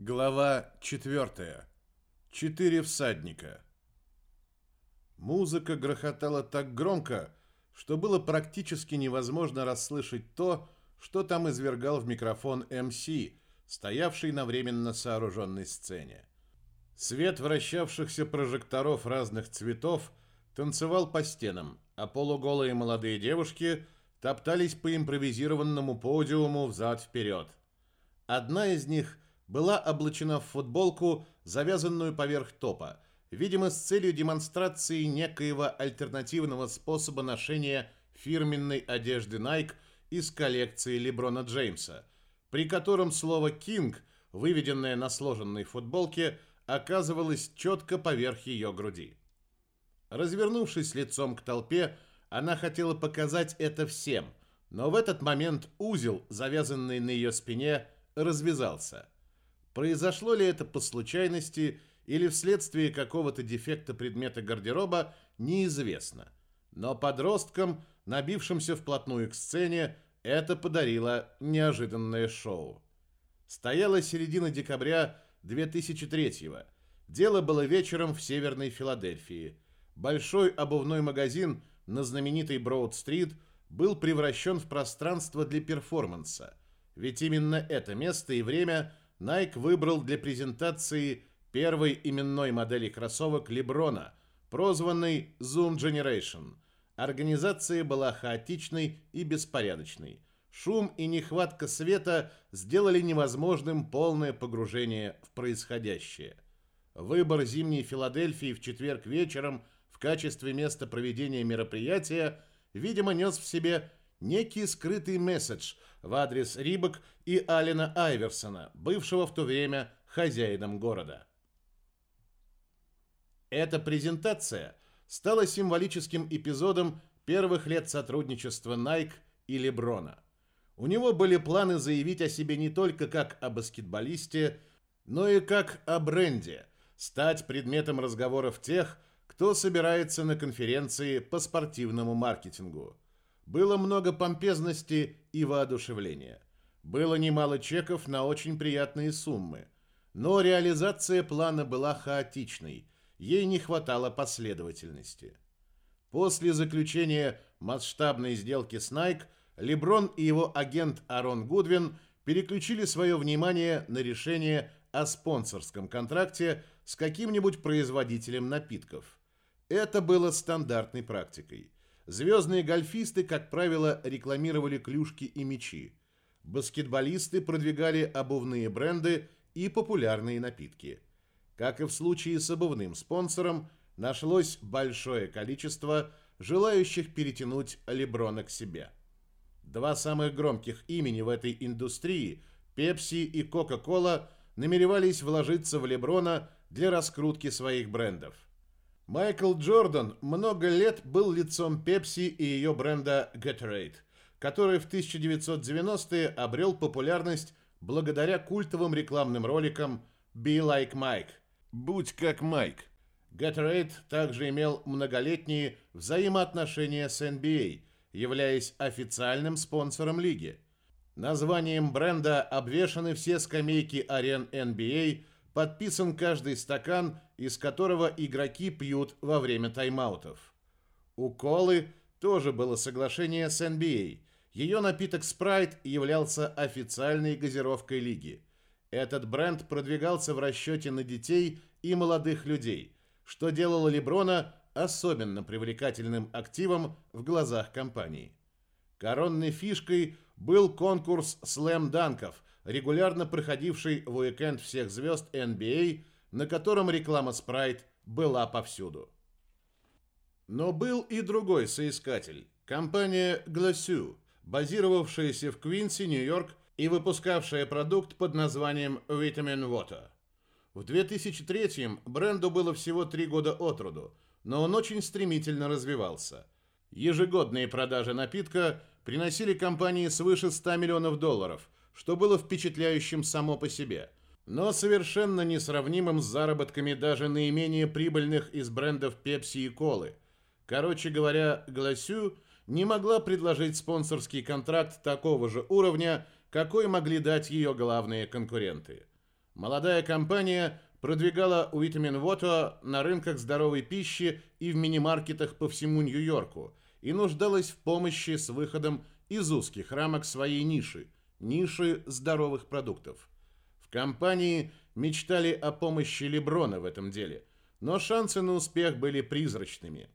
Глава 4. Четыре всадника. Музыка грохотала так громко, что было практически невозможно расслышать то, что там извергал в микрофон МС, стоявший на временно сооруженной сцене. Свет вращавшихся прожекторов разных цветов танцевал по стенам, а полуголые молодые девушки топтались по импровизированному подиуму взад-вперед. Одна из них – была облачена в футболку, завязанную поверх топа, видимо, с целью демонстрации некоего альтернативного способа ношения фирменной одежды Nike из коллекции Леброна Джеймса, при котором слово «кинг», выведенное на сложенной футболке, оказывалось четко поверх ее груди. Развернувшись лицом к толпе, она хотела показать это всем, но в этот момент узел, завязанный на ее спине, развязался – Произошло ли это по случайности или вследствие какого-то дефекта предмета гардероба, неизвестно. Но подросткам, набившимся вплотную к сцене, это подарило неожиданное шоу. Стояла середина декабря 2003-го. Дело было вечером в Северной Филадельфии. Большой обувной магазин на знаменитой Броуд-стрит был превращен в пространство для перформанса. Ведь именно это место и время – Nike выбрал для презентации первой именной модели кроссовок Леброна, прозванной Zoom Generation. Организация была хаотичной и беспорядочной. Шум и нехватка света сделали невозможным полное погружение в происходящее. Выбор зимней Филадельфии в четверг вечером в качестве места проведения мероприятия, видимо, нес в себе некий скрытый месседж в адрес Рибок и Алина Айверсона, бывшего в то время хозяином города. Эта презентация стала символическим эпизодом первых лет сотрудничества Nike и Леброна. У него были планы заявить о себе не только как о баскетболисте, но и как о бренде, стать предметом разговоров тех, кто собирается на конференции по спортивному маркетингу. Было много помпезности и воодушевления. Было немало чеков на очень приятные суммы. Но реализация плана была хаотичной, ей не хватало последовательности. После заключения масштабной сделки с Nike, Леброн и его агент Арон Гудвин переключили свое внимание на решение о спонсорском контракте с каким-нибудь производителем напитков. Это было стандартной практикой – Звездные гольфисты, как правило, рекламировали клюшки и мячи. Баскетболисты продвигали обувные бренды и популярные напитки. Как и в случае с обувным спонсором, нашлось большое количество желающих перетянуть Леброна к себе. Два самых громких имени в этой индустрии, Pepsi и Coca-Cola, намеревались вложиться в Леброна для раскрутки своих брендов. Майкл Джордан много лет был лицом Pepsi и ее бренда Gatorade, который в 1990-е обрел популярность благодаря культовым рекламным роликам «Be Like Mike» – «Будь как Майк». Gatorade также имел многолетние взаимоотношения с NBA, являясь официальным спонсором лиги. Названием бренда обвешаны все скамейки арен NBA – подписан каждый стакан, из которого игроки пьют во время тайм-аутов. У Колы тоже было соглашение с NBA. Ее напиток Sprite являлся официальной газировкой лиги. Этот бренд продвигался в расчете на детей и молодых людей, что делало Леброна особенно привлекательным активом в глазах компании. Коронной фишкой был конкурс слэм-данков – регулярно проходивший в уикенд всех звезд NBA, на котором реклама Sprite была повсюду. Но был и другой соискатель – компания Glassue, базировавшаяся в Квинси, Нью-Йорк и выпускавшая продукт под названием Vitamin Water. В 2003 бренду было всего три года от роду, но он очень стремительно развивался. Ежегодные продажи напитка приносили компании свыше 100 миллионов долларов – что было впечатляющим само по себе, но совершенно несравнимым с заработками даже наименее прибыльных из брендов Pepsi и Колы. Короче говоря, Гласю не могла предложить спонсорский контракт такого же уровня, какой могли дать ее главные конкуренты. молодая компания продвигала Vitamin Water на рынках здоровой пищи и в мини-маркетах по всему Нью-Йорку и нуждалась в помощи с выходом из узких рамок своей ниши – ниши здоровых продуктов. В компании мечтали о помощи Леброна в этом деле, но шансы на успех были призрачными.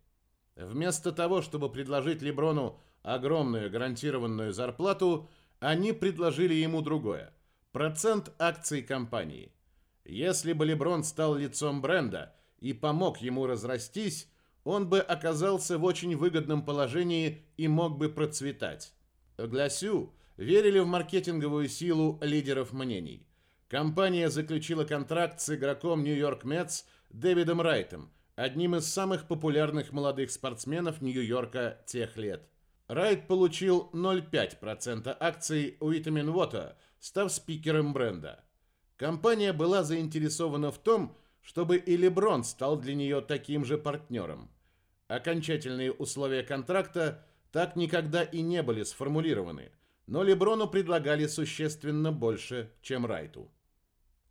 Вместо того, чтобы предложить Леброну огромную гарантированную зарплату, они предложили ему другое – процент акций компании. Если бы Леброн стал лицом бренда и помог ему разрастись, он бы оказался в очень выгодном положении и мог бы процветать. Гласю верили в маркетинговую силу лидеров мнений. Компания заключила контракт с игроком Нью-Йорк Мэтс Дэвидом Райтом, одним из самых популярных молодых спортсменов Нью-Йорка тех лет. Райт получил 0,5% акций Vitamin Water, став спикером бренда. Компания была заинтересована в том, чтобы и Леброн стал для нее таким же партнером. Окончательные условия контракта так никогда и не были сформулированы, но Леброну предлагали существенно больше, чем Райту.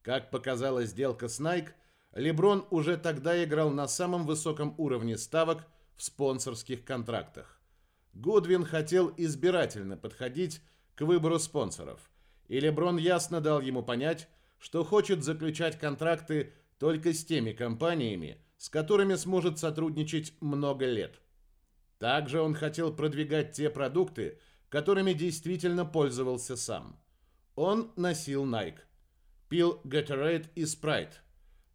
Как показала сделка с Nike, Леброн уже тогда играл на самом высоком уровне ставок в спонсорских контрактах. Гудвин хотел избирательно подходить к выбору спонсоров, и Леброн ясно дал ему понять, что хочет заключать контракты только с теми компаниями, с которыми сможет сотрудничать много лет. Также он хотел продвигать те продукты, которыми действительно пользовался сам. Он носил Nike, пил Gatorade и Sprite,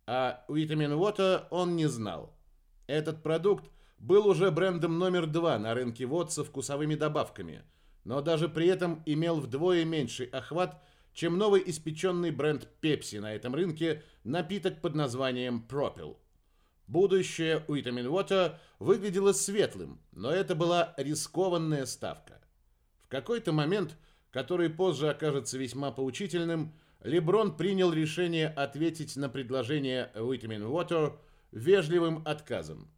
а Vitamin Water он не знал. Этот продукт был уже брендом номер два на рынке вод со вкусовыми добавками, но даже при этом имел вдвое меньший охват, чем новый испеченный бренд Pepsi на этом рынке, напиток под названием Propel. Будущее Vitamin Water выглядело светлым, но это была рискованная ставка. Какой-то момент, который позже окажется весьма поучительным, Леброн принял решение ответить на предложение Vitamin Water вежливым отказом.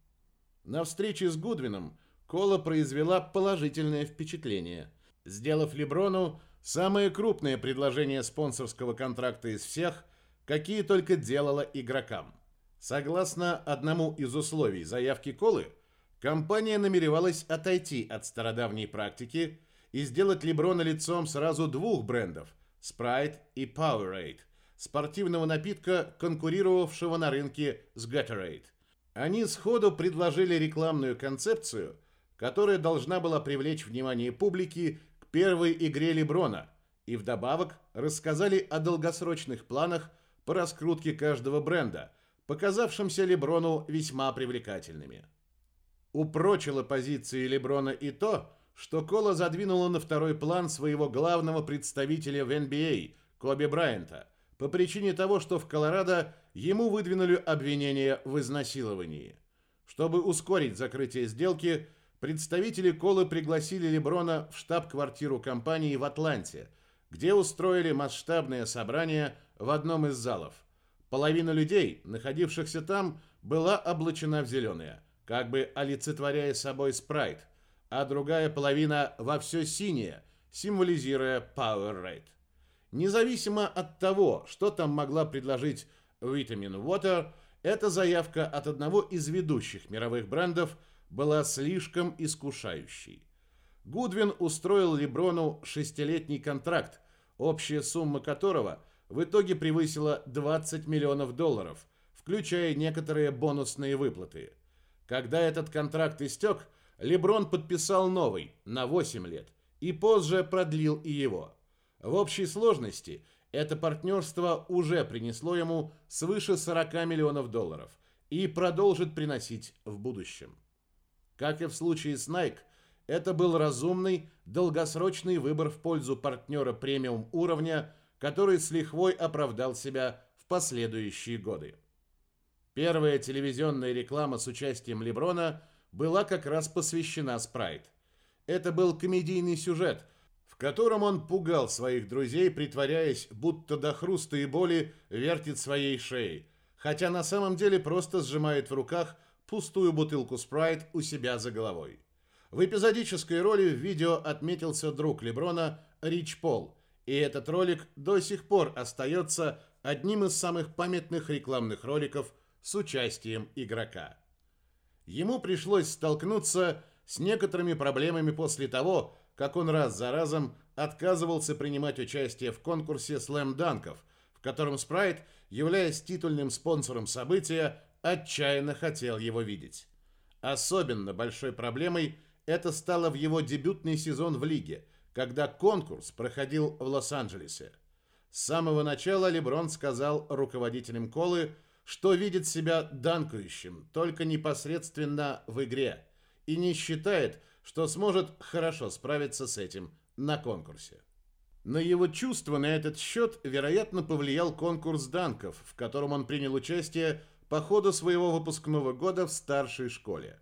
На встрече с Гудвином Кола произвела положительное впечатление, сделав Леброну самое крупное предложение спонсорского контракта из всех, какие только делала игрокам. Согласно одному из условий заявки Колы, компания намеревалась отойти от стародавней практики и сделать Леброна лицом сразу двух брендов – Sprite и Powerade, спортивного напитка, конкурировавшего на рынке с Gatorade. Они сходу предложили рекламную концепцию, которая должна была привлечь внимание публики к первой игре Леброна, и вдобавок рассказали о долгосрочных планах по раскрутке каждого бренда, показавшимся Леброну весьма привлекательными. Упрочило позиции Леброна и то, что Кола задвинула на второй план своего главного представителя в NBA, а, Коби Брайанта, по причине того, что в Колорадо ему выдвинули обвинение в изнасиловании. Чтобы ускорить закрытие сделки, представители Колы пригласили Леброна в штаб-квартиру компании в Атланте, где устроили масштабное собрание в одном из залов. Половина людей, находившихся там, была облачена в зеленое, как бы олицетворяя собой спрайт, а другая половина во все синее, символизируя Powerade. Независимо от того, что там могла предложить Vitamin Water, эта заявка от одного из ведущих мировых брендов была слишком искушающей. Гудвин устроил Леброну шестилетний контракт, общая сумма которого в итоге превысила 20 миллионов долларов, включая некоторые бонусные выплаты. Когда этот контракт истек, Леброн подписал новый на 8 лет и позже продлил и его. В общей сложности это партнерство уже принесло ему свыше 40 миллионов долларов и продолжит приносить в будущем. Как и в случае с Nike, это был разумный, долгосрочный выбор в пользу партнера премиум уровня, который с лихвой оправдал себя в последующие годы. Первая телевизионная реклама с участием Леброна была как раз посвящена Спрайт. Это был комедийный сюжет, в котором он пугал своих друзей, притворяясь, будто до хруста и боли вертит своей шеей, хотя на самом деле просто сжимает в руках пустую бутылку Спрайт у себя за головой. В эпизодической роли в видео отметился друг Леброна Рич Пол, и этот ролик до сих пор остается одним из самых памятных рекламных роликов с участием игрока. Ему пришлось столкнуться с некоторыми проблемами после того, как он раз за разом отказывался принимать участие в конкурсе слэм-данков, в котором Спрайт, являясь титульным спонсором события, отчаянно хотел его видеть. Особенно большой проблемой это стало в его дебютный сезон в лиге, когда конкурс проходил в Лос-Анджелесе. С самого начала Леброн сказал руководителям Колы, что видит себя данкающим только непосредственно в игре и не считает, что сможет хорошо справиться с этим на конкурсе. На его чувства на этот счет, вероятно, повлиял конкурс данков, в котором он принял участие по ходу своего выпускного года в старшей школе.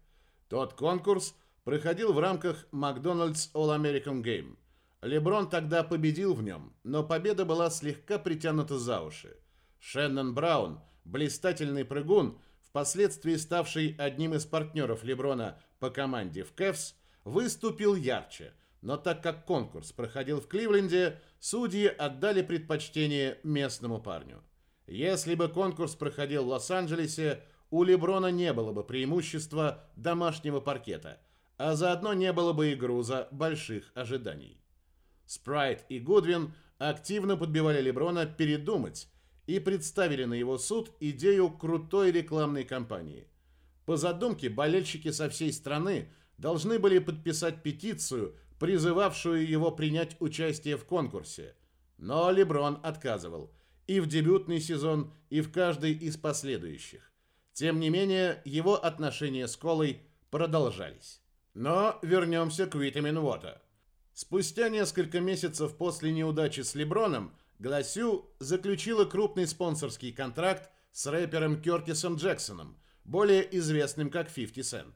Тот конкурс проходил в рамках Макдональдс All-American Game. Леброн тогда победил в нем, но победа была слегка притянута за уши. Шеннон Браун, блистательный прыгун, впоследствии ставший одним из партнеров Леброна по команде в Кэвс, выступил ярче, но так как конкурс проходил в Кливленде, судьи отдали предпочтение местному парню. Если бы конкурс проходил в Лос-Анджелесе, у Леброна не было бы преимущества домашнего паркета, а заодно не было бы и груза больших ожиданий. Спрайт и Гудвин активно подбивали Леброна передумать и представили на его суд идею крутой рекламной кампании. По задумке, болельщики со всей страны должны были подписать петицию, призывавшую его принять участие в конкурсе. Но Леброн отказывал и в дебютный сезон, и в каждый из последующих. Тем не менее, его отношения с Колой продолжались. Но вернемся к Витамин Вота. Спустя несколько месяцев после неудачи с Леброном, Гласю заключила крупный спонсорский контракт с рэпером Кертисом Джексоном, более известным как 50 Cent.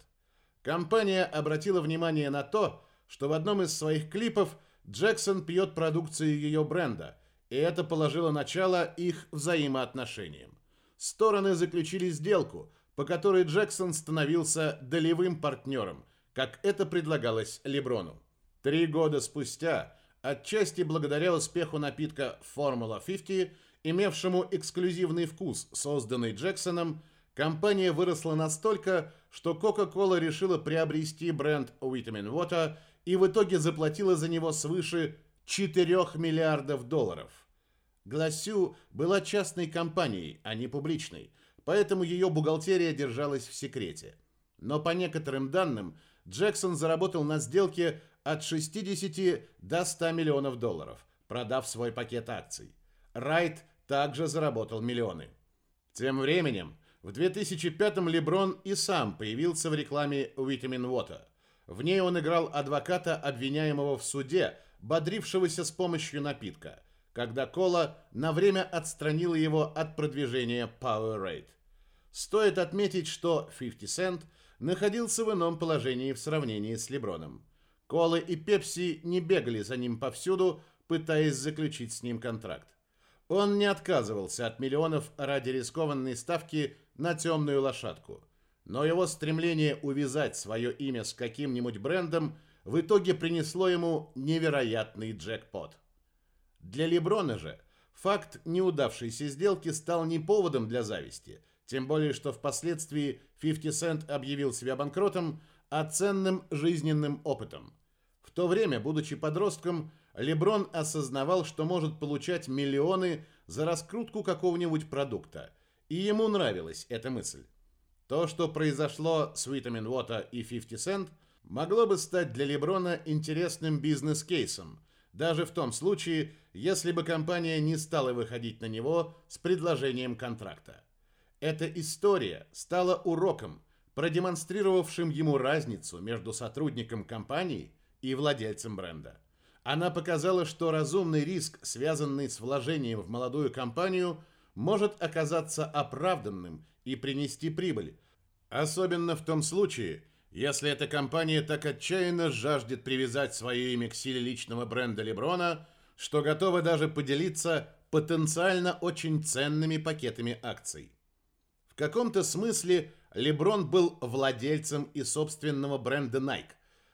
Компания обратила внимание на то, что в одном из своих клипов Джексон пьет продукцию ее бренда, и это положило начало их взаимоотношениям. Стороны заключили сделку, по которой Джексон становился долевым партнером, как это предлагалось Леброну. Три года спустя, отчасти благодаря успеху напитка Formula 50, имевшему эксклюзивный вкус, созданный Джексоном, компания выросла настолько, что Coca-Cola решила приобрести бренд Vitamin Water и в итоге заплатила за него свыше 4 миллиардов долларов. Гласю была частной компанией, а не публичной, поэтому ее бухгалтерия держалась в секрете. Но по некоторым данным, Джексон заработал на сделке от 60 до 100 миллионов долларов, продав свой пакет акций. Райт также заработал миллионы. Тем временем, в 2005-м Леброн и сам появился в рекламе Vitamin Water. В ней он играл адвоката, обвиняемого в суде, бодрившегося с помощью напитка, когда Кола на время отстранила его от продвижения Powerade. Стоит отметить, что 50 Cent находился в ином положении в сравнении с Леброном. Колы и Пепси не бегали за ним повсюду, пытаясь заключить с ним контракт. Он не отказывался от миллионов ради рискованной ставки на темную лошадку. Но его стремление увязать свое имя с каким-нибудь брендом в итоге принесло ему невероятный джекпот. Для Леброна же факт неудавшейся сделки стал не поводом для зависти, тем более что впоследствии 50 Cent объявил себя банкротом, а ценным жизненным опытом. В то время, будучи подростком, Леброн осознавал, что может получать миллионы за раскрутку какого-нибудь продукта – и ему нравилась эта мысль. То, что произошло с Vitamin Water и 50 Cent, могло бы стать для Леброна интересным бизнес-кейсом, даже в том случае, если бы компания не стала выходить на него с предложением контракта. Эта история стала уроком, продемонстрировавшим ему разницу между сотрудником компании и владельцем бренда. Она показала, что разумный риск, связанный с вложением в молодую компанию – может оказаться оправданным и принести прибыль, особенно в том случае, если эта компания так отчаянно жаждет привязать свое имя к силе личного бренда Леброна, что готова даже поделиться потенциально очень ценными пакетами акций. В каком-то смысле Леброн был владельцем и собственного бренда Nike.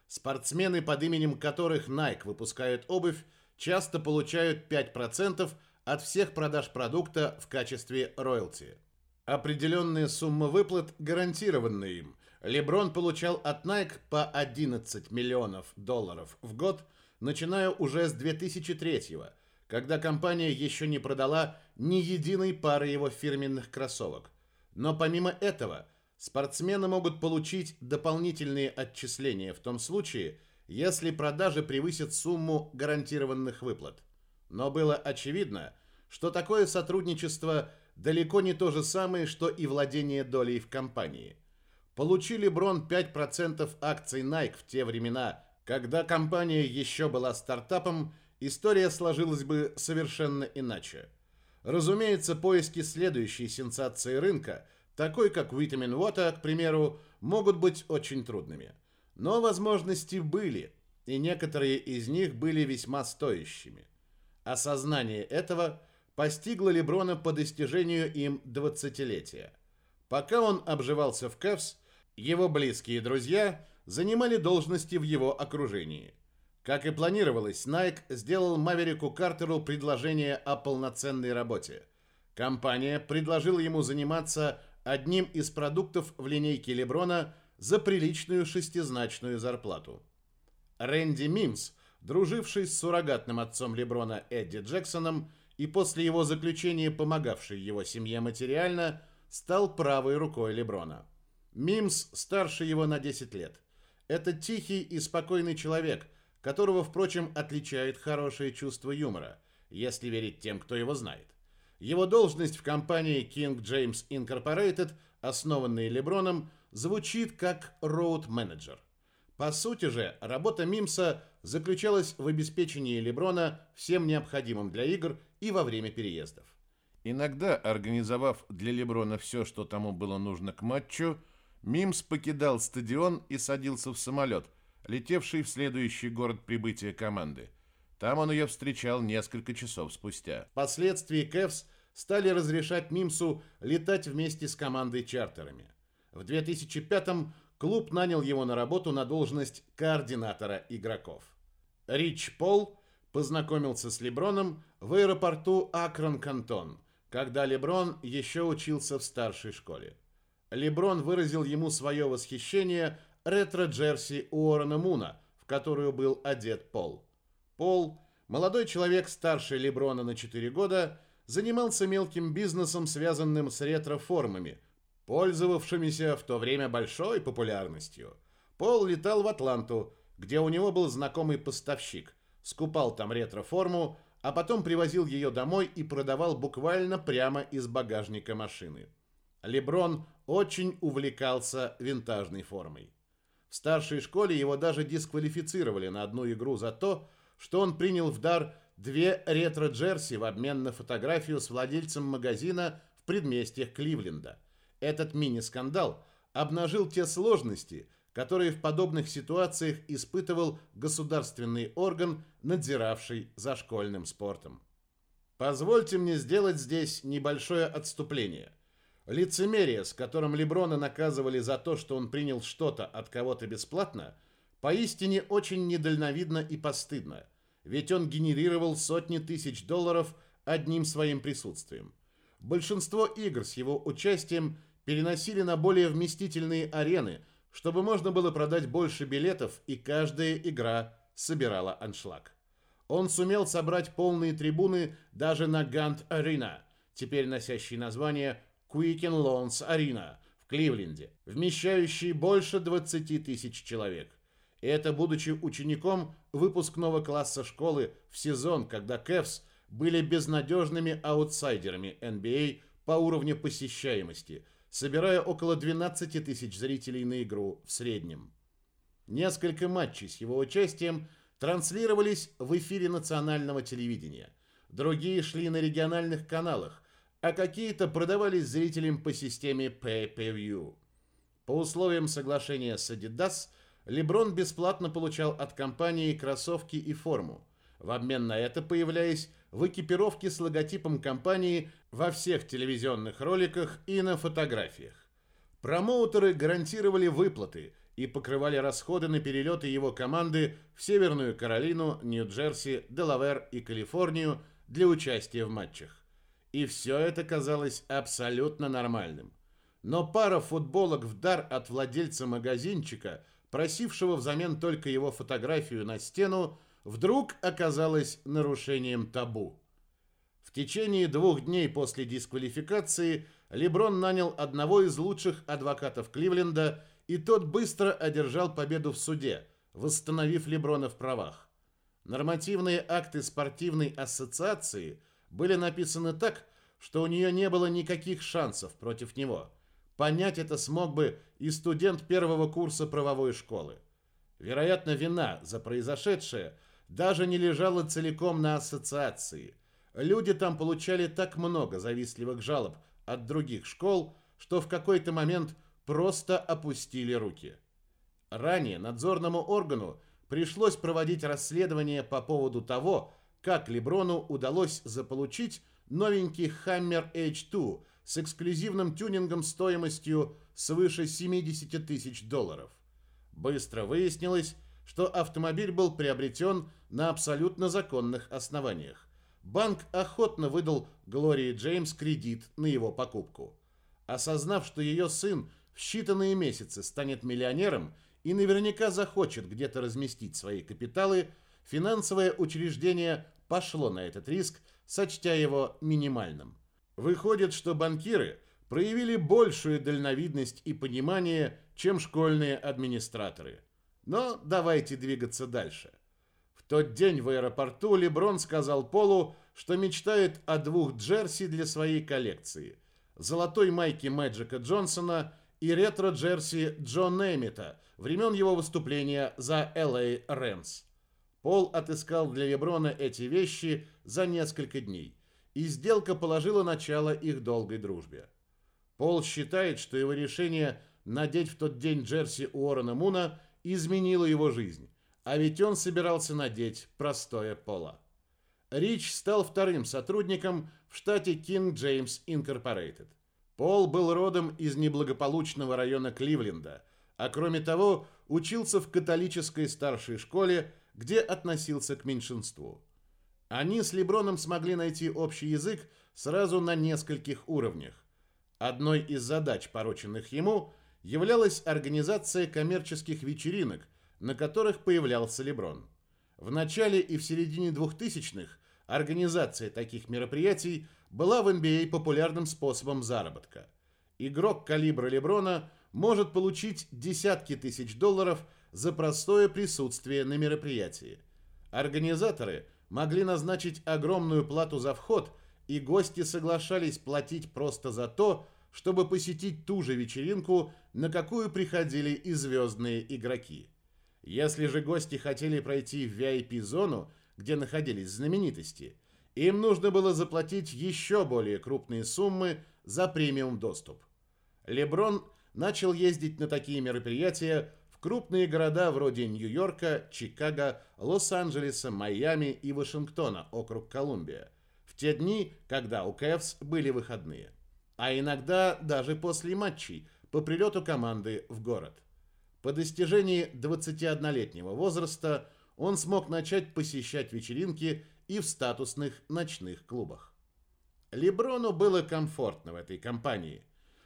Спортсмены, под именем которых Nike выпускают обувь, часто получают 5% от всех продаж продукта в качестве роялти. Определенная сумма выплат гарантирована им. Леброн получал от Nike по 11 миллионов долларов в год, начиная уже с 2003 года, когда компания еще не продала ни единой пары его фирменных кроссовок. Но помимо этого, спортсмены могут получить дополнительные отчисления в том случае, если продажи превысят сумму гарантированных выплат. Но было очевидно, что такое сотрудничество далеко не то же самое, что и владение долей в компании. Получили Брон 5% акций Nike в те времена, когда компания еще была стартапом, история сложилась бы совершенно иначе. Разумеется, поиски следующей сенсации рынка, такой как Vitamin Water, к примеру, могут быть очень трудными. Но возможности были, и некоторые из них были весьма стоящими. Осознание этого постигло Леброна по достижению им 20-летия. Пока он обживался в Кэвс, его близкие друзья занимали должности в его окружении. Как и планировалось, Nike сделал Маверику Картеру предложение о полноценной работе. Компания предложила ему заниматься одним из продуктов в линейке Леброна за приличную шестизначную зарплату. Рэнди Мимс, друживший с суррогатным отцом Леброна Эдди Джексоном и после его заключения помогавший его семье материально, стал правой рукой Леброна. Мимс старше его на 10 лет. Это тихий и спокойный человек, которого, впрочем, отличает хорошее чувство юмора, если верить тем, кто его знает. Его должность в компании King James Incorporated, основанной Леброном, звучит как роуд-менеджер. По сути же, работа Мимса заключалась в обеспечении Леброна всем необходимым для игр и во время переездов. Иногда, организовав для Леброна все, что тому было нужно к матчу, Мимс покидал стадион и садился в самолет, летевший в следующий город прибытия команды. Там он ее встречал несколько часов спустя. Впоследствии Кэвс стали разрешать Мимсу летать вместе с командой чартерами. В 2005-м клуб нанял его на работу на должность координатора игроков. Рич Пол познакомился с Леброном в аэропорту Акрон-Кантон, когда Леброн еще учился в старшей школе. Леброн выразил ему свое восхищение ретро-джерси Уоррена Муна, в которую был одет Пол. Пол, молодой человек старше Леброна на 4 года, занимался мелким бизнесом, связанным с ретро-формами, пользовавшимися в то время большой популярностью. Пол летал в Атланту, где у него был знакомый поставщик, скупал там ретро-форму, а потом привозил ее домой и продавал буквально прямо из багажника машины. Леброн очень увлекался винтажной формой. В старшей школе его даже дисквалифицировали на одну игру за то, что он принял в дар две ретро-джерси в обмен на фотографию с владельцем магазина в предместьях Кливленда. Этот мини-скандал обнажил те сложности, которые в подобных ситуациях испытывал государственный орган, надзиравший за школьным спортом. Позвольте мне сделать здесь небольшое отступление. Лицемерие, с которым Леброна наказывали за то, что он принял что-то от кого-то бесплатно, поистине очень недальновидно и постыдно, ведь он генерировал сотни тысяч долларов одним своим присутствием. Большинство игр с его участием переносили на более вместительные арены – чтобы можно было продать больше билетов, и каждая игра собирала аншлаг. Он сумел собрать полные трибуны даже на Гант-Арена, теперь носящей название Quicken Loans Arena в Кливленде, вмещающий больше 20 тысяч человек. И это будучи учеником выпускного класса школы в сезон, когда Кэвс были безнадежными аутсайдерами NBA по уровню посещаемости – собирая около 12 тысяч зрителей на игру в среднем. Несколько матчей с его участием транслировались в эфире национального телевидения. Другие шли на региональных каналах, а какие-то продавались зрителям по системе Pay-Per-View. По условиям соглашения с Adidas, Леброн бесплатно получал от компании кроссовки и форму. В обмен на это появляясь в экипировке с логотипом компании во всех телевизионных роликах и на фотографиях. Промоутеры гарантировали выплаты и покрывали расходы на перелеты его команды в Северную Каролину, Нью-Джерси, Делавер и Калифорнию, для участия в матчах. И все это казалось абсолютно нормальным. Но пара футболок в дар от владельца магазинчика, просившего взамен только его фотографию на стену, вдруг оказалась нарушением табу. В течение двух дней после дисквалификации Леброн нанял одного из лучших адвокатов Кливленда, и тот быстро одержал победу в суде, восстановив Леброна в правах. Нормативные акты спортивной ассоциации были написаны так, что у нее не было никаких шансов против него. Понять это смог бы и студент первого курса правовой школы. Вероятно, вина за произошедшее даже не лежала целиком на ассоциации. Люди там получали так много завистливых жалоб от других школ, что в какой-то момент просто опустили руки. Ранее надзорному органу пришлось проводить расследование по поводу того, как Леброну удалось заполучить новенький Hammer H2 с эксклюзивным тюнингом стоимостью свыше 70 тысяч долларов. Быстро выяснилось, что автомобиль был приобретен на абсолютно законных основаниях. Банк охотно выдал Глории Джеймс кредит на его покупку. Осознав, что ее сын в считанные месяцы станет миллионером и наверняка захочет где-то разместить свои капиталы, финансовое учреждение пошло на этот риск, сочтя его минимальным. Выходит, что банкиры проявили большую дальновидность и понимание, чем школьные администраторы. Но давайте двигаться дальше. В тот день в аэропорту Леброн сказал Полу, что мечтает о двух джерси для своей коллекции. Золотой майке Мэджика Джонсона и ретро-джерси Джо Неймита времен его выступления за LA Rams. Пол отыскал для Леброна эти вещи за несколько дней, и сделка положила начало их долгой дружбе. Пол считает, что его решение надеть в тот день джерси Уоррена Муна изменило его жизнь, а ведь он собирался надеть простое поло. Рич стал вторым сотрудником в штате King James Incorporated. Пол был родом из неблагополучного района Кливленда, а кроме того учился в католической старшей школе где относился к меньшинству. Они с Леброном смогли найти общий язык сразу на нескольких уровнях. Одной из задач, порученных ему, являлась организация коммерческих вечеринок, на которых появлялся Леброн. В начале и в середине 2000-х организация таких мероприятий была в NBA а популярным способом заработка. Игрок калибра Леброна может получить десятки тысяч долларов – за простое присутствие на мероприятии. Организаторы могли назначить огромную плату за вход, и гости соглашались платить просто за то, чтобы посетить ту же вечеринку, на какую приходили и звездные игроки. Если же гости хотели пройти в VIP-зону, где находились знаменитости, им нужно было заплатить еще более крупные суммы за премиум доступ. Леброн начал ездить на такие мероприятия крупные города вроде Нью-Йорка, Чикаго, Лос-Анджелеса, Майами и Вашингтона, округ Колумбия, в те дни, когда у Кэвс были выходные. А иногда даже после матчей по прилету команды в город. По достижении 21-летнего возраста он смог начать посещать вечеринки и в статусных ночных клубах. Леброну было комфортно в этой компании.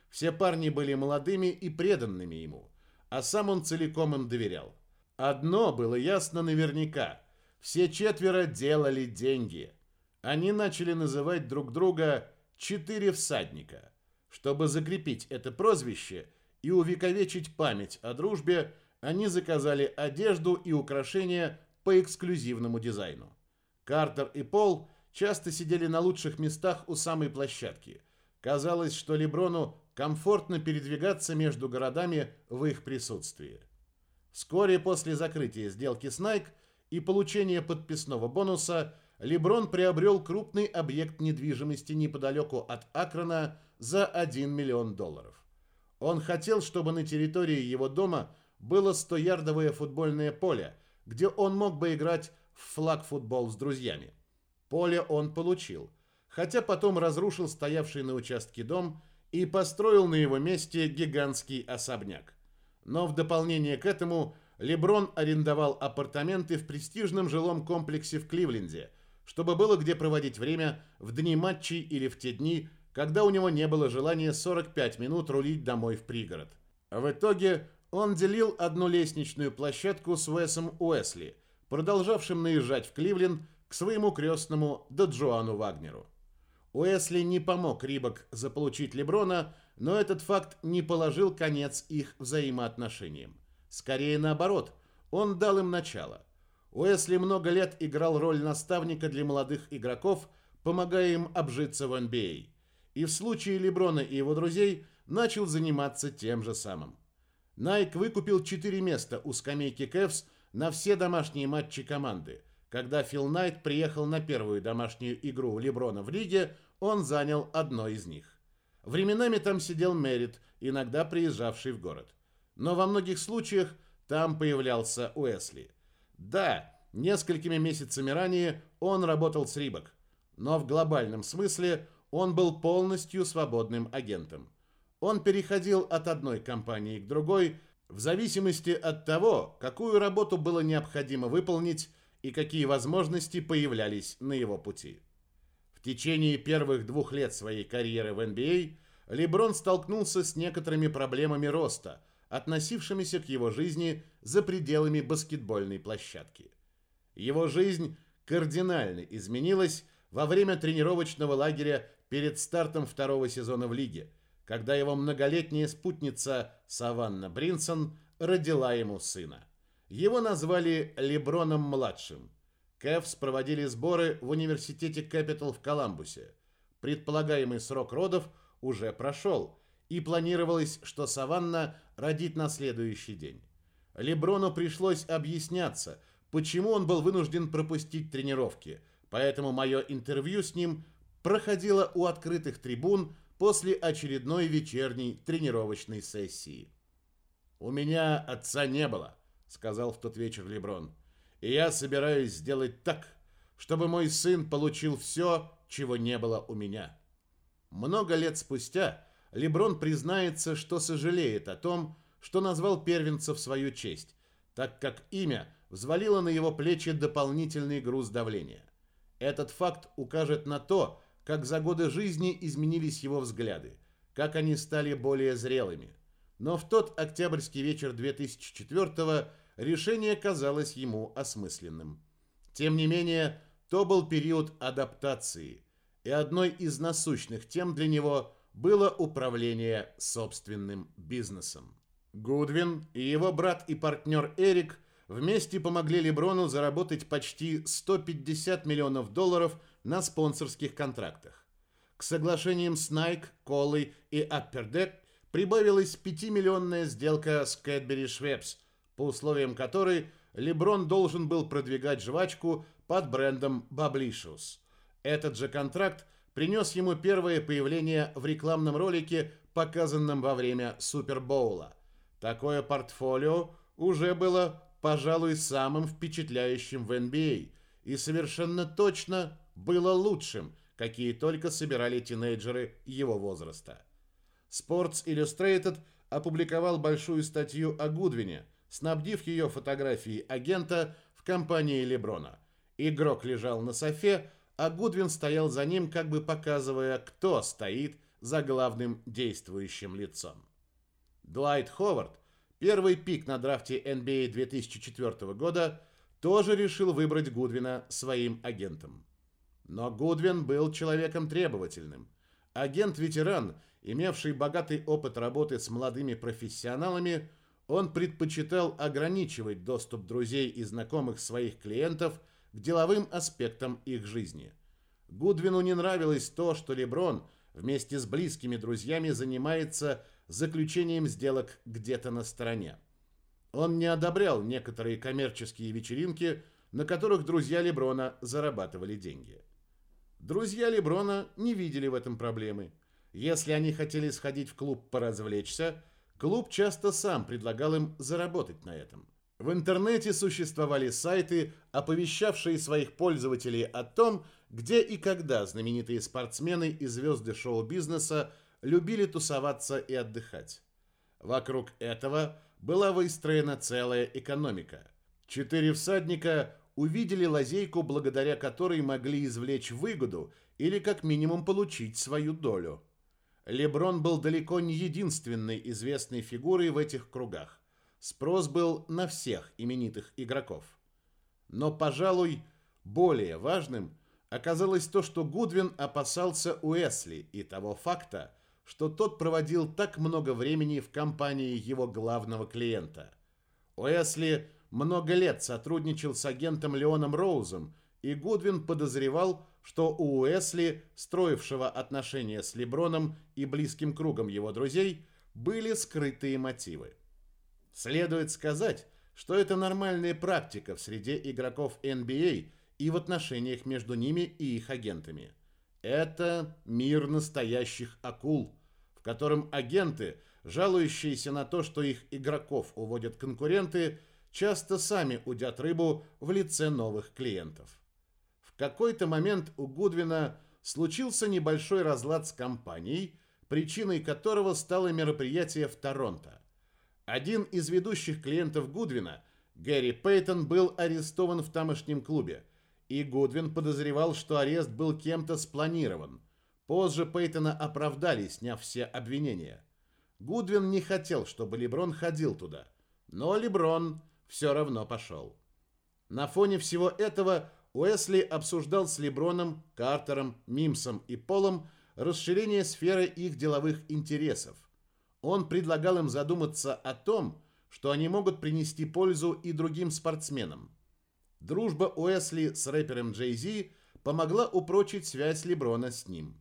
Все парни были молодыми и преданными ему – а сам он целиком им доверял. Одно было ясно наверняка. Все четверо делали деньги. Они начали называть друг друга «четыре всадника». Чтобы закрепить это прозвище и увековечить память о дружбе, они заказали одежду и украшения по эксклюзивному дизайну. Картер и Пол часто сидели на лучших местах у самой площадки. Казалось, что Леброну комфортно передвигаться между городами в их присутствии. Вскоре после закрытия сделки с Nike и получения подписного бонуса Леброн приобрел крупный объект недвижимости неподалеку от Акрона за 1 миллион долларов. Он хотел, чтобы на территории его дома было 100-ярдовое футбольное поле, где он мог бы играть в флаг-футбол с друзьями. Поле он получил, хотя потом разрушил стоявший на участке дом и построил на его месте гигантский особняк. Но в дополнение к этому Леброн арендовал апартаменты в престижном жилом комплексе в Кливленде, чтобы было где проводить время в дни матчей или в те дни, когда у него не было желания 45 минут рулить домой в пригород. В итоге он делил одну лестничную площадку с Уэсом Уэсли, продолжавшим наезжать в Кливленд к своему крестному Доджоану Вагнеру. Уэсли не помог Рибок заполучить Леброна, но этот факт не положил конец их взаимоотношениям. Скорее наоборот, он дал им начало. Уэсли много лет играл роль наставника для молодых игроков, помогая им обжиться в NBA. И в случае Леброна и его друзей начал заниматься тем же самым. Найк выкупил 4 места у скамейки Кэвс на все домашние матчи команды. Когда Фил Найт приехал на первую домашнюю игру Леброна в лиге, он занял одно из них. Временами там сидел Мерит, иногда приезжавший в город. Но во многих случаях там появлялся Уэсли. Да, несколькими месяцами ранее он работал с Рибок, но в глобальном смысле он был полностью свободным агентом. Он переходил от одной компании к другой в зависимости от того, какую работу было необходимо выполнить и какие возможности появлялись на его пути. В течение первых двух лет своей карьеры в NBA а Леброн столкнулся с некоторыми проблемами роста, относившимися к его жизни за пределами баскетбольной площадки. Его жизнь кардинально изменилась во время тренировочного лагеря перед стартом второго сезона в лиге – когда его многолетняя спутница Саванна Бринсон родила ему сына. Его назвали Леброном-младшим. Кэвс проводили сборы в университете Кэпитал в Коламбусе. Предполагаемый срок родов уже прошел, и планировалось, что Саванна родит на следующий день. Леброну пришлось объясняться, почему он был вынужден пропустить тренировки, поэтому мое интервью с ним проходило у открытых трибун после очередной вечерней тренировочной сессии. «У меня отца не было», — сказал в тот вечер Леброн. «И я собираюсь сделать так, чтобы мой сын получил все, чего не было у меня». Много лет спустя Леброн признается, что сожалеет о том, что назвал первенца в свою честь, так как имя взвалило на его плечи дополнительный груз давления. Этот факт укажет на то, как за годы жизни изменились его взгляды, как они стали более зрелыми. Но в тот октябрьский вечер 2004-го решение казалось ему осмысленным. Тем не менее, то был период адаптации, и одной из насущных тем для него было управление собственным бизнесом. Гудвин и его брат и партнер Эрик вместе помогли Леброну заработать почти 150 миллионов долларов – на спонсорских контрактах. К соглашениям с Nike, Колой и Upper Deck прибавилась 5-миллионная сделка с Cadbury Schweppes, по условиям которой Леброн должен был продвигать жвачку под брендом Publicious. Этот же контракт принес ему первое появление в рекламном ролике, показанном во время Супербоула. Такое портфолио уже было, пожалуй, самым впечатляющим в NBA а и совершенно точно было лучшим, какие только собирали тинейджеры его возраста. Sports Illustrated опубликовал большую статью о Гудвине, снабдив ее фотографией агента в компании Леброна. Игрок лежал на софе, а Гудвин стоял за ним, как бы показывая, кто стоит за главным действующим лицом. Дуайт Ховард, первый пик на драфте NBA 2004 года, тоже решил выбрать Гудвина своим агентом. Но Гудвин был человеком требовательным. Агент-ветеран, имевший богатый опыт работы с молодыми профессионалами, он предпочитал ограничивать доступ друзей и знакомых своих клиентов к деловым аспектам их жизни. Гудвину не нравилось то, что Леброн вместе с близкими друзьями занимается заключением сделок где-то на стороне. Он не одобрял некоторые коммерческие вечеринки, на которых друзья Леброна зарабатывали деньги. Друзья Леброна не видели в этом проблемы. Если они хотели сходить в клуб поразвлечься, клуб часто сам предлагал им заработать на этом. В интернете существовали сайты, оповещавшие своих пользователей о том, где и когда знаменитые спортсмены и звезды шоу-бизнеса любили тусоваться и отдыхать. Вокруг этого была выстроена целая экономика. Четыре всадника увидели лазейку, благодаря которой могли извлечь выгоду или как минимум получить свою долю. Леброн был далеко не единственной известной фигурой в этих кругах. Спрос был на всех именитых игроков. Но, пожалуй, более важным оказалось то, что Гудвин опасался Уэсли и того факта, что тот проводил так много времени в компании его главного клиента. Уэсли много лет сотрудничал с агентом Леоном Роузом, и Гудвин подозревал, что у Уэсли, строившего отношения с Леброном и близким кругом его друзей, были скрытые мотивы. Следует сказать, что это нормальная практика в среде игроков NBA – и в отношениях между ними и их агентами. Это мир настоящих акул, в котором агенты, жалующиеся на то, что их игроков уводят конкуренты, часто сами удят рыбу в лице новых клиентов. Какой-то момент у Гудвина случился небольшой разлад с компанией, причиной которого стало мероприятие в Торонто. Один из ведущих клиентов Гудвина, Гэри Пейтон, был арестован в тамошнем клубе – и Гудвин подозревал, что арест был кем-то спланирован. Позже Пейтона оправдали, сняв все обвинения. Гудвин не хотел, чтобы Леброн ходил туда, но Леброн все равно пошел. На фоне всего этого Уэсли обсуждал с Леброном, Картером, Мимсом и Полом расширение сферы их деловых интересов. Он предлагал им задуматься о том, что они могут принести пользу и другим спортсменам. Дружба Уэсли с рэпером Джей Зи помогла упрочить связь Леброна с ним.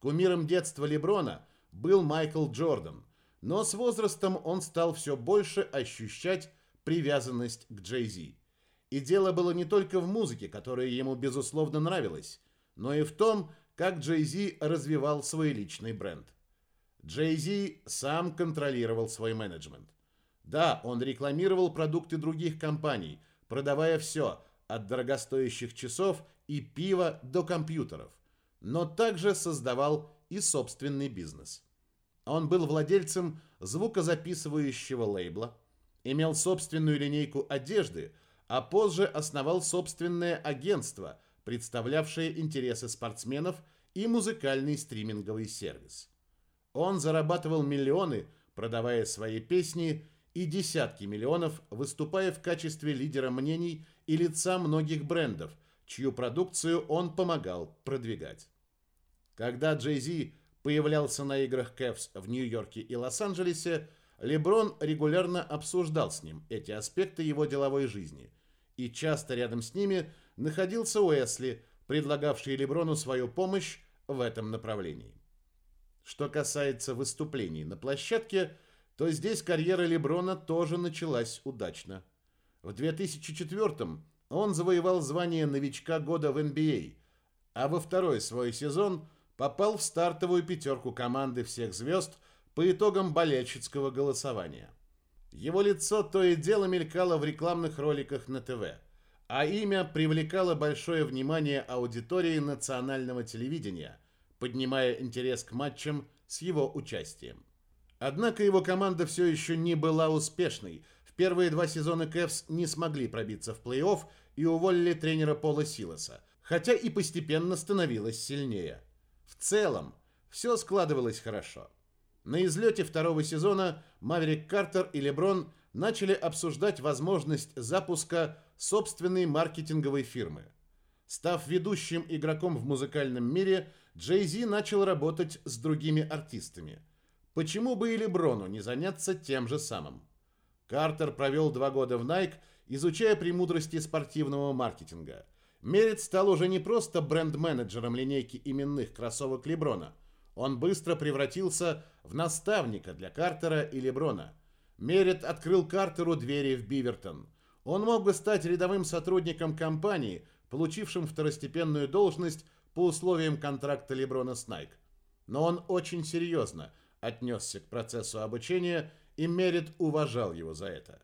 Кумиром детства Леброна был Майкл Джордан, но с возрастом он стал все больше ощущать привязанность к Джей Зи. И дело было не только в музыке, которая ему безусловно нравилась, но и в том, как Джей Зи развивал свой личный бренд. Джей Зи сам контролировал свой менеджмент. Да, он рекламировал продукты других компаний – продавая все, от дорогостоящих часов и пива до компьютеров, но также создавал и собственный бизнес. Он был владельцем звукозаписывающего лейбла, имел собственную линейку одежды, а позже основал собственное агентство, представлявшее интересы спортсменов и музыкальный стриминговый сервис. Он зарабатывал миллионы, продавая свои песни и десятки миллионов, выступая в качестве лидера мнений и лица многих брендов, чью продукцию он помогал продвигать. Когда Джей Зи появлялся на играх Кэвс в Нью-Йорке и Лос-Анджелесе, Леброн регулярно обсуждал с ним эти аспекты его деловой жизни, и часто рядом с ними находился Уэсли, предлагавший Леброну свою помощь в этом направлении. Что касается выступлений на площадке, то здесь карьера Леброна тоже началась удачно. В 2004-м он завоевал звание новичка года в NBA, а во второй свой сезон попал в стартовую пятерку команды всех звезд по итогам болельщицкого голосования. Его лицо то и дело мелькало в рекламных роликах на ТВ, а имя привлекало большое внимание аудитории национального телевидения, поднимая интерес к матчам с его участием. Однако его команда все еще не была успешной. В первые два сезона Кэвс не смогли пробиться в плей-офф и уволили тренера Пола Силоса, хотя и постепенно становилась сильнее. В целом, все складывалось хорошо. На излете второго сезона Маверик Картер и Леброн начали обсуждать возможность запуска собственной маркетинговой фирмы. Став ведущим игроком в музыкальном мире, Джей Зи начал работать с другими артистами – Почему бы и Леброну не заняться тем же самым? Картер провел два года в Nike, изучая премудрости спортивного маркетинга. Мерит стал уже не просто бренд-менеджером линейки именных кроссовок Леброна. Он быстро превратился в наставника для Картера и Леброна. Мерит открыл Картеру двери в Бивертон. Он мог бы стать рядовым сотрудником компании, получившим второстепенную должность по условиям контракта Леброна с Nike. Но он очень серьезно – отнесся к процессу обучения, и Мерит уважал его за это.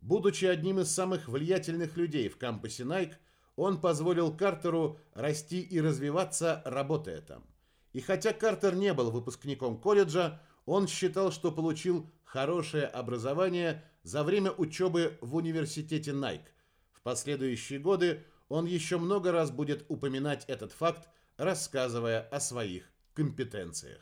Будучи одним из самых влиятельных людей в кампусе Nike, он позволил Картеру расти и развиваться, работая там. И хотя Картер не был выпускником колледжа, он считал, что получил хорошее образование за время учебы в университете в В последующие годы он еще много раз будет упоминать этот факт, рассказывая о своих компетенциях.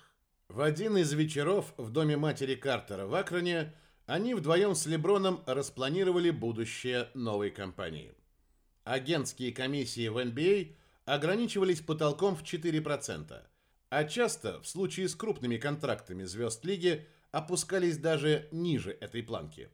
В один из вечеров в доме матери Картера в Акроне они вдвоем с Леброном распланировали будущее новой компании. Агентские комиссии в NBA а ограничивались потолком в 4%, а часто, в случае с крупными контрактами звезд лиги, опускались даже ниже этой планки.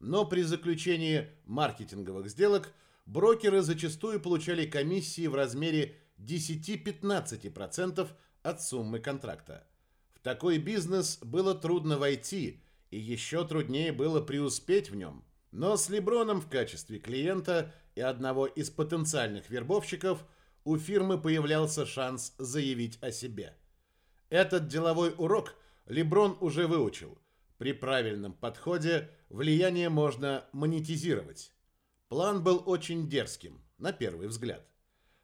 Но при заключении маркетинговых сделок брокеры зачастую получали комиссии в размере 10-15% от суммы контракта. В такой бизнес было трудно войти, и еще труднее было преуспеть в нем. Но с Леброном в качестве клиента и одного из потенциальных вербовщиков у фирмы появлялся шанс заявить о себе. Этот деловой урок Леброн уже выучил. При правильном подходе влияние можно монетизировать. План был очень дерзким, на первый взгляд.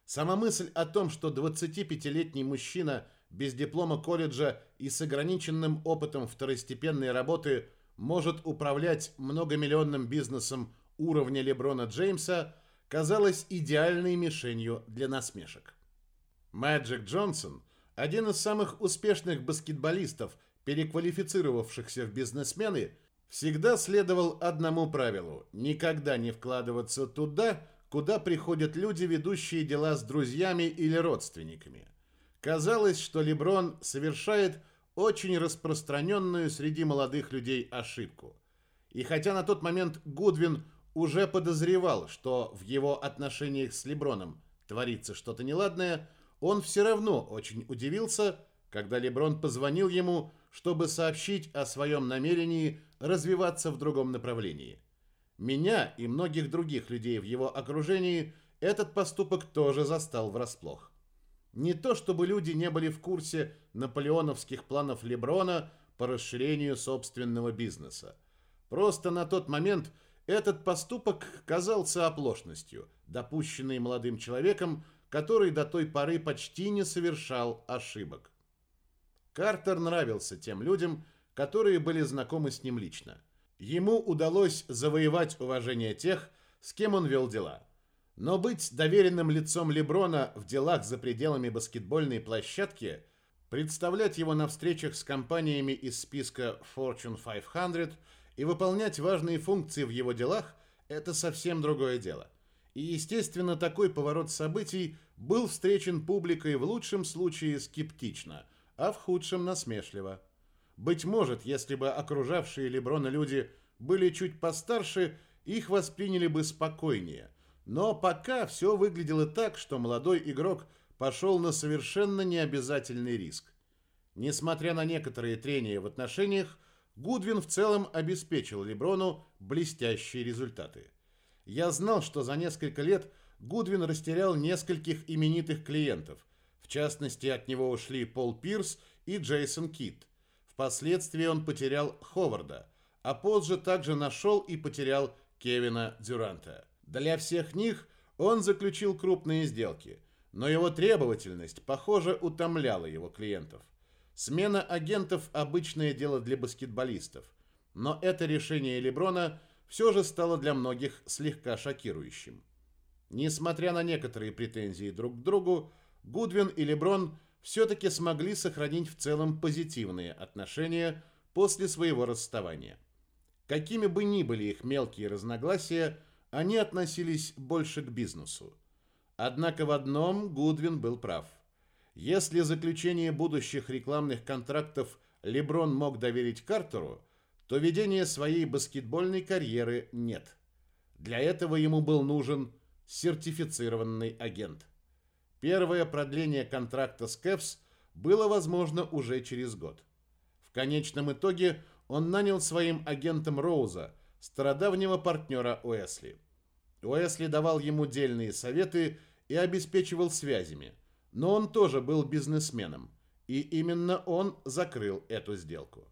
Сама мысль о том, что 25-летний мужчина без диплома колледжа и с ограниченным опытом второстепенной работы может управлять многомиллионным бизнесом уровня Леброна Джеймса, казалась идеальной мишенью для насмешек. Мэджик Джонсон, один из самых успешных баскетболистов, переквалифицировавшихся в бизнесмены, всегда следовал одному правилу – никогда не вкладываться туда, куда приходят люди, ведущие дела с друзьями или родственниками. Казалось, что Леброн совершает очень распространенную среди молодых людей ошибку. И хотя на тот момент Гудвин уже подозревал, что в его отношениях с Леброном творится что-то неладное, он все равно очень удивился, когда Леброн позвонил ему, чтобы сообщить о своем намерении развиваться в другом направлении – меня и многих других людей в его окружении этот поступок тоже застал врасплох. Не то чтобы люди не были в курсе наполеоновских планов Леброна по расширению собственного бизнеса. Просто на тот момент этот поступок казался оплошностью, допущенной молодым человеком, который до той поры почти не совершал ошибок. Картер нравился тем людям, которые были знакомы с ним лично – Ему удалось завоевать уважение тех, с кем он вел дела. Но быть доверенным лицом Леброна в делах за пределами баскетбольной площадки, представлять его на встречах с компаниями из списка Fortune 500 и выполнять важные функции в его делах – это совсем другое дело. И, естественно, такой поворот событий был встречен публикой в лучшем случае скептично, а в худшем насмешливо. Быть может, если бы окружавшие Леброна люди были чуть постарше, их восприняли бы спокойнее. Но пока все выглядело так, что молодой игрок пошел на совершенно необязательный риск. Несмотря на некоторые трения в отношениях, Гудвин в целом обеспечил Леброну блестящие результаты. Я знал, что за несколько лет Гудвин растерял нескольких именитых клиентов. В частности, от него ушли Пол Пирс и Джейсон Кит. Впоследствии он потерял Ховарда, а позже также нашел и потерял Кевина Дюранта. Для всех них он заключил крупные сделки, но его требовательность, похоже, утомляла его клиентов. Смена агентов – обычное дело для баскетболистов, но это решение Леброна все же стало для многих слегка шокирующим. Несмотря на некоторые претензии друг к другу, Гудвин и Леброн – все-таки смогли сохранить в целом позитивные отношения после своего расставания. Какими бы ни были их мелкие разногласия, они относились больше к бизнесу. Однако в одном Гудвин был прав. Если заключение будущих рекламных контрактов Леброн мог доверить Картеру, то ведение своей баскетбольной карьеры нет. Для этого ему был нужен сертифицированный агент. Первое продление контракта с Кэвс было возможно уже через год. В конечном итоге он нанял своим агентом Роуза, стародавнего партнера Уэсли. Уэсли давал ему дельные советы и обеспечивал связями, но он тоже был бизнесменом, и именно он закрыл эту сделку.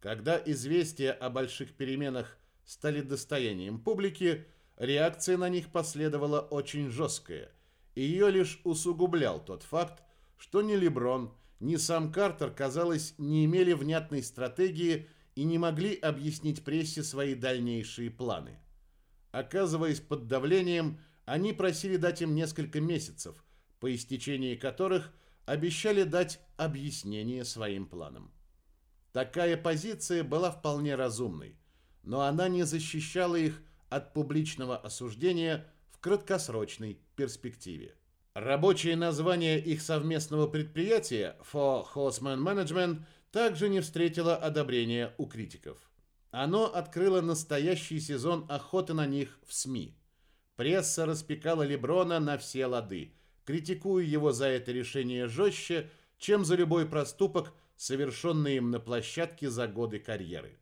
Когда известия о больших переменах стали достоянием публики, реакция на них последовала очень жесткая – и ее лишь усугублял тот факт, что ни Леброн, ни сам Картер, казалось, не имели внятной стратегии и не могли объяснить прессе свои дальнейшие планы. Оказываясь под давлением, они просили дать им несколько месяцев, по истечении которых обещали дать объяснение своим планам. Такая позиция была вполне разумной, но она не защищала их от публичного осуждения в краткосрочной перспективе. Рабочее название их совместного предприятия For Horseman Management также не встретило одобрения у критиков. Оно открыло настоящий сезон охоты на них в СМИ. Пресса распекала Леброна на все лады, критикуя его за это решение жестче, чем за любой проступок, совершенный им на площадке за годы карьеры.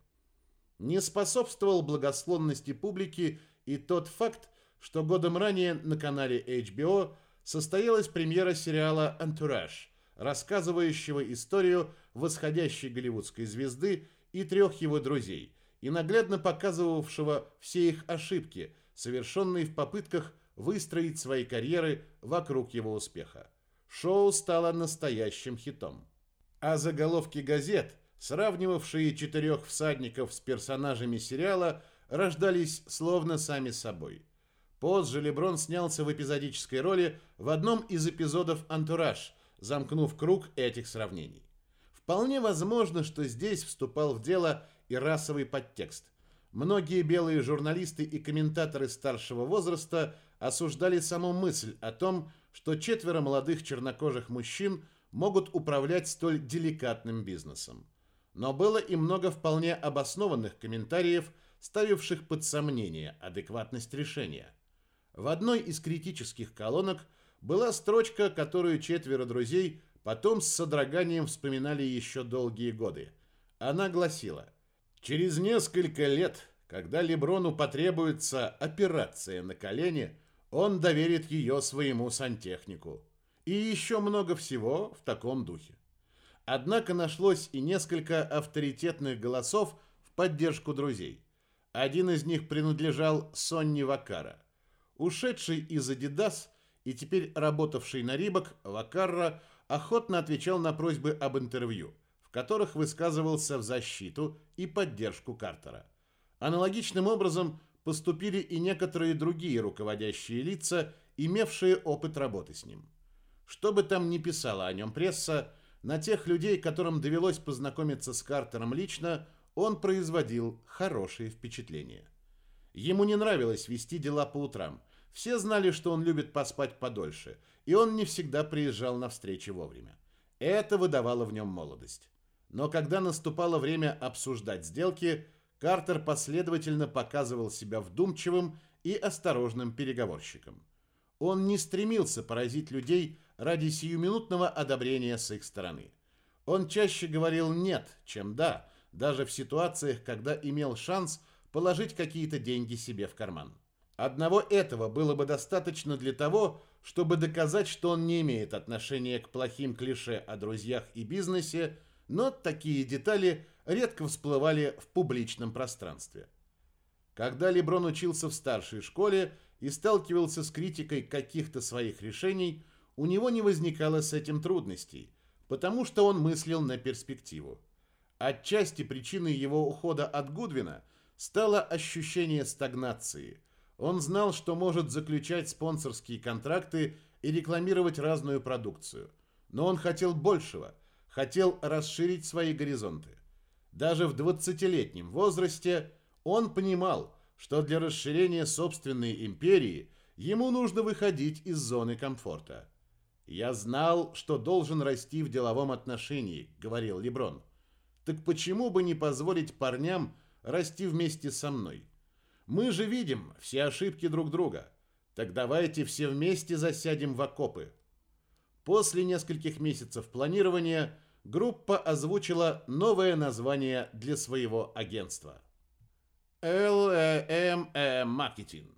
Не способствовал благосклонности публики и тот факт, что годом ранее на канале HBO состоялась премьера сериала «Антураж», рассказывающего историю восходящей голливудской звезды и трех его друзей, и наглядно показывавшего все их ошибки, совершенные в попытках выстроить свои карьеры вокруг его успеха. Шоу стало настоящим хитом. А заголовки газет, сравнивавшие четырех всадников с персонажами сериала, рождались словно сами собой. Позже Леброн снялся в эпизодической роли в одном из эпизодов «Антураж», замкнув круг этих сравнений. Вполне возможно, что здесь вступал в дело и расовый подтекст. Многие белые журналисты и комментаторы старшего возраста осуждали саму мысль о том, что четверо молодых чернокожих мужчин могут управлять столь деликатным бизнесом. Но было и много вполне обоснованных комментариев, ставивших под сомнение адекватность решения. В одной из критических колонок была строчка, которую четверо друзей потом с содроганием вспоминали еще долгие годы. Она гласила – Через несколько лет, когда Леброну потребуется операция на колене, он доверит ее своему сантехнику. И еще много всего в таком духе. Однако нашлось и несколько авторитетных голосов в поддержку друзей. Один из них принадлежал Сонни Вакара. Ушедший из Адидас и теперь работавший на Рибок, Вакарра охотно отвечал на просьбы об интервью – в которых высказывался в защиту и поддержку Картера. Аналогичным образом поступили и некоторые другие руководящие лица, имевшие опыт работы с ним. Что бы там ни писала о нем пресса, на тех людей, которым довелось познакомиться с Картером лично, он производил хорошее впечатление. Ему не нравилось вести дела по утрам. Все знали, что он любит поспать подольше, и он не всегда приезжал на встречи вовремя. Это выдавало в нем молодость. Но когда наступало время обсуждать сделки, Картер последовательно показывал себя вдумчивым и осторожным переговорщиком. Он не стремился поразить людей ради сиюминутного одобрения с их стороны. Он чаще говорил «нет», чем «да», даже в ситуациях, когда имел шанс положить какие-то деньги себе в карман. Одного этого было бы достаточно для того, чтобы доказать, что он не имеет отношения к плохим клише о друзьях и бизнесе, но такие детали редко всплывали в публичном пространстве. Когда Леброн учился в старшей школе и сталкивался с критикой каких-то своих решений, у него не возникало с этим трудностей, потому что он мыслил на перспективу. Отчасти причиной его ухода от Гудвина стало ощущение стагнации. Он знал, что может заключать спонсорские контракты и рекламировать разную продукцию. Но он хотел большего – хотел расширить свои горизонты. Даже в 20-летнем возрасте он понимал, что для расширения собственной империи ему нужно выходить из зоны комфорта. «Я знал, что должен расти в деловом отношении», — говорил Леброн. «Так почему бы не позволить парням расти вместе со мной? Мы же видим все ошибки друг друга. Так давайте все вместе засядем в окопы». После нескольких месяцев планирования группа озвучила новое название для своего агентства. LEM Marketing.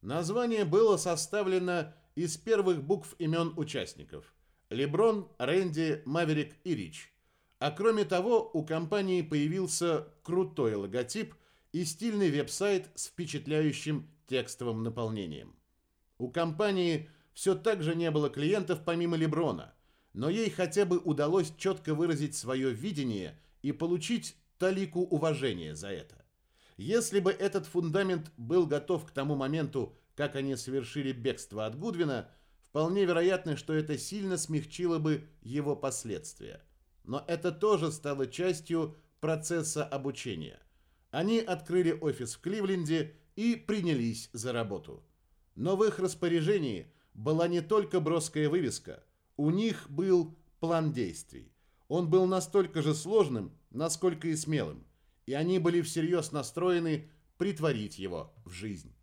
Название было составлено из первых букв имен участников – Леброн, Рэнди, Маверик и Рич. А кроме того, у компании появился крутой логотип и стильный веб-сайт с впечатляющим текстовым наполнением. У компании все так же не было клиентов помимо Леброна – но ей хотя бы удалось четко выразить свое видение и получить талику уважения за это. Если бы этот фундамент был готов к тому моменту, как они совершили бегство от Гудвина, вполне вероятно, что это сильно смягчило бы его последствия. Но это тоже стало частью процесса обучения. Они открыли офис в Кливленде и принялись за работу. Но в их распоряжении была не только броская вывеска, у них был план действий. Он был настолько же сложным, насколько и смелым, и они были всерьез настроены притворить его в жизнь.